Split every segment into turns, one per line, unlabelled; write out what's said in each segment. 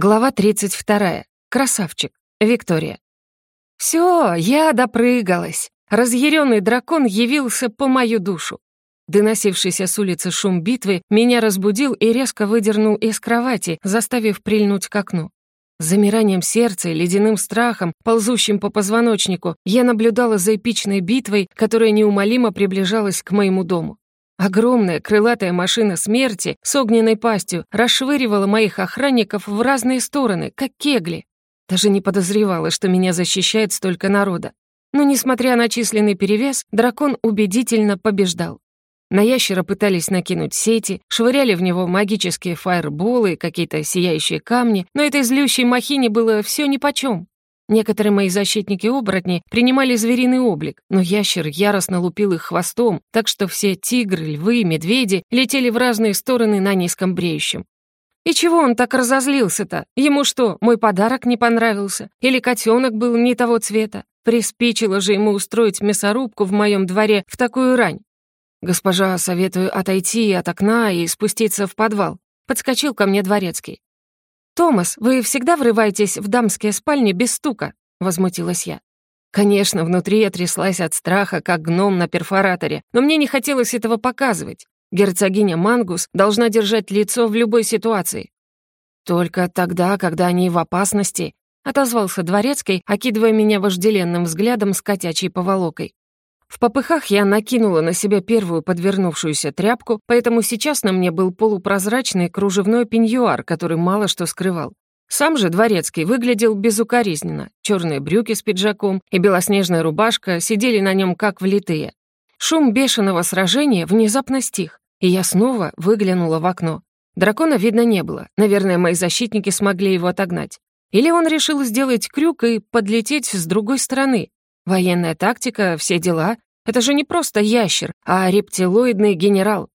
Глава 32. Красавчик. Виктория. Все, я допрыгалась. Разъяренный дракон явился по мою душу. Доносившийся с улицы шум битвы меня разбудил и резко выдернул из кровати, заставив прильнуть к окну. Замиранием сердца и ледяным страхом, ползущим по позвоночнику, я наблюдала за эпичной битвой, которая неумолимо приближалась к моему дому. Огромная крылатая машина смерти с огненной пастью расшвыривала моих охранников в разные стороны, как кегли. Даже не подозревала, что меня защищает столько народа. Но, несмотря на численный перевес, дракон убедительно побеждал. На ящера пытались накинуть сети, швыряли в него магические фаерболы, какие-то сияющие камни, но этой злющей махине было все нипочем. Некоторые мои защитники-оборотни принимали звериный облик, но ящер яростно лупил их хвостом, так что все тигры, львы, медведи летели в разные стороны на низком бреющем. И чего он так разозлился-то? Ему что, мой подарок не понравился? Или котенок был не того цвета? Приспичило же ему устроить мясорубку в моем дворе в такую рань. «Госпожа, советую отойти от окна и спуститься в подвал», — подскочил ко мне дворецкий. «Томас, вы всегда врываетесь в дамские спальни без стука?» — возмутилась я. Конечно, внутри я тряслась от страха, как гном на перфораторе, но мне не хотелось этого показывать. Герцогиня Мангус должна держать лицо в любой ситуации. «Только тогда, когда они в опасности», — отозвался дворецкий, окидывая меня вожделенным взглядом с котячей поволокой. В попыхах я накинула на себя первую подвернувшуюся тряпку, поэтому сейчас на мне был полупрозрачный кружевной пеньюар, который мало что скрывал. Сам же дворецкий выглядел безукоризненно. Черные брюки с пиджаком и белоснежная рубашка сидели на нем как влитые. Шум бешеного сражения внезапно стих, и я снова выглянула в окно. Дракона видно не было. Наверное, мои защитники смогли его отогнать. Или он решил сделать крюк и подлететь с другой стороны, Военная тактика, все дела. Это же не просто ящер, а рептилоидный генерал.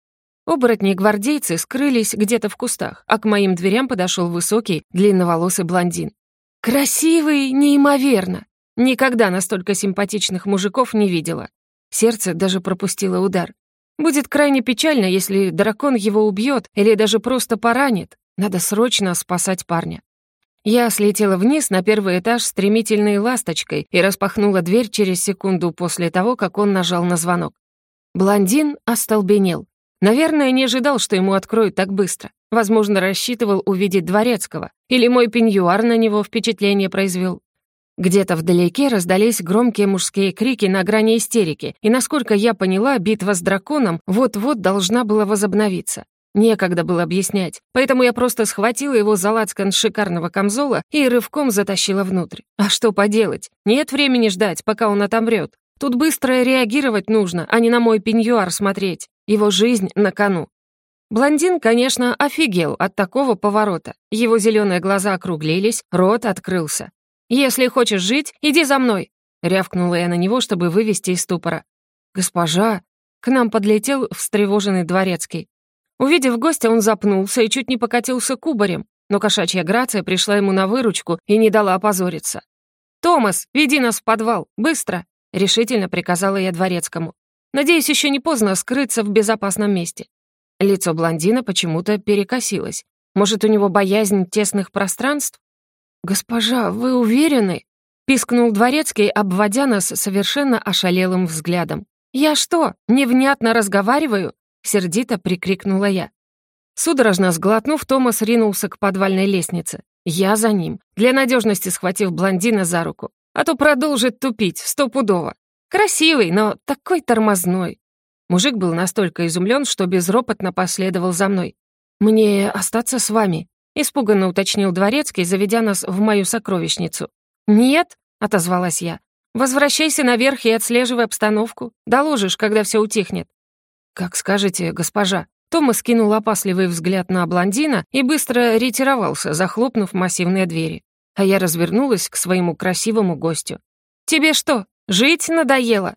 Оборотни-гвардейцы скрылись где-то в кустах, а к моим дверям подошел высокий, длинноволосый блондин. Красивый неимоверно. Никогда настолько симпатичных мужиков не видела. Сердце даже пропустило удар. Будет крайне печально, если дракон его убьет или даже просто поранит. Надо срочно спасать парня. Я слетела вниз на первый этаж стремительной ласточкой и распахнула дверь через секунду после того, как он нажал на звонок. Блондин остолбенел. Наверное, не ожидал, что ему откроют так быстро. Возможно, рассчитывал увидеть дворецкого. Или мой пеньюар на него впечатление произвел. Где-то вдалеке раздались громкие мужские крики на грани истерики, и, насколько я поняла, битва с драконом вот-вот должна была возобновиться. Некогда было объяснять, поэтому я просто схватила его за лацкан шикарного камзола и рывком затащила внутрь. А что поделать? Нет времени ждать, пока он отомрет. Тут быстро реагировать нужно, а не на мой пеньюар смотреть. Его жизнь на кону. Блондин, конечно, офигел от такого поворота. Его зеленые глаза округлились, рот открылся. «Если хочешь жить, иди за мной!» Рявкнула я на него, чтобы вывести из ступора. «Госпожа!» К нам подлетел встревоженный дворецкий. Увидев гостя, он запнулся и чуть не покатился кубарем, но кошачья грация пришла ему на выручку и не дала опозориться. «Томас, веди нас в подвал, быстро!» — решительно приказала я дворецкому. «Надеюсь, еще не поздно скрыться в безопасном месте». Лицо блондина почему-то перекосилось. Может, у него боязнь тесных пространств? «Госпожа, вы уверены?» — пискнул дворецкий, обводя нас совершенно ошалелым взглядом. «Я что, невнятно разговариваю? — сердито прикрикнула я. Судорожно сглотнув, Томас ринулся к подвальной лестнице. Я за ним, для надежности схватив блондина за руку. А то продолжит тупить, стопудово. Красивый, но такой тормозной. Мужик был настолько изумлен, что безропотно последовал за мной. «Мне остаться с вами?» — испуганно уточнил дворецкий, заведя нас в мою сокровищницу. «Нет», — отозвалась я. «Возвращайся наверх и отслеживай обстановку. Доложишь, когда все утихнет. «Как скажете, госпожа». Томас кинул опасливый взгляд на блондина и быстро ретировался, захлопнув массивные двери. А я развернулась к своему красивому гостю. «Тебе что, жить надоело?»